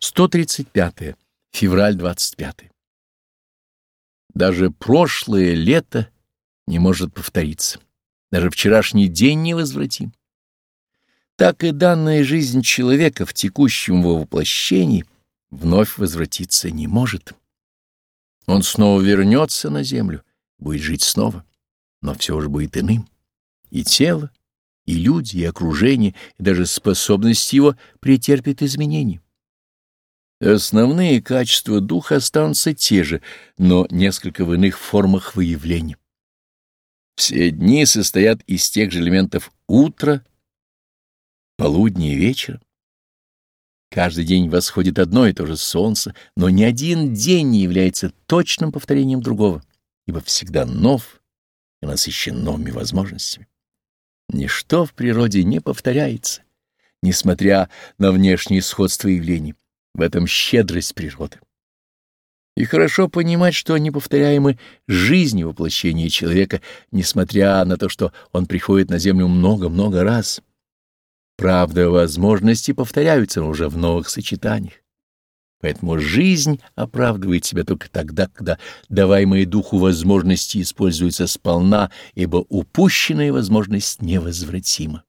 135. Февраль 25. Даже прошлое лето не может повториться. Даже вчерашний день невозвратим. Так и данная жизнь человека в текущем его воплощении вновь возвратиться не может. Он снова вернется на землю, будет жить снова, но все уже будет иным. И тело, и люди, и окружение, и даже способность его претерпит изменения. Основные качества духа останутся те же, но несколько в иных формах выявления. Все дни состоят из тех же элементов утра, полудня и вечера. Каждый день восходит одно и то же солнце, но ни один день не является точным повторением другого, ибо всегда нов и насыщен новыми возможностями. Ничто в природе не повторяется, несмотря на внешнее сходство явлений. В этом щедрость природы. И хорошо понимать, что неповторяемы жизни воплощения человека, несмотря на то, что он приходит на землю много-много раз. Правда, возможности повторяются, уже в новых сочетаниях. Поэтому жизнь оправдывает себя только тогда, когда даваемые духу возможности используются сполна, ибо упущенная возможность невозвратима.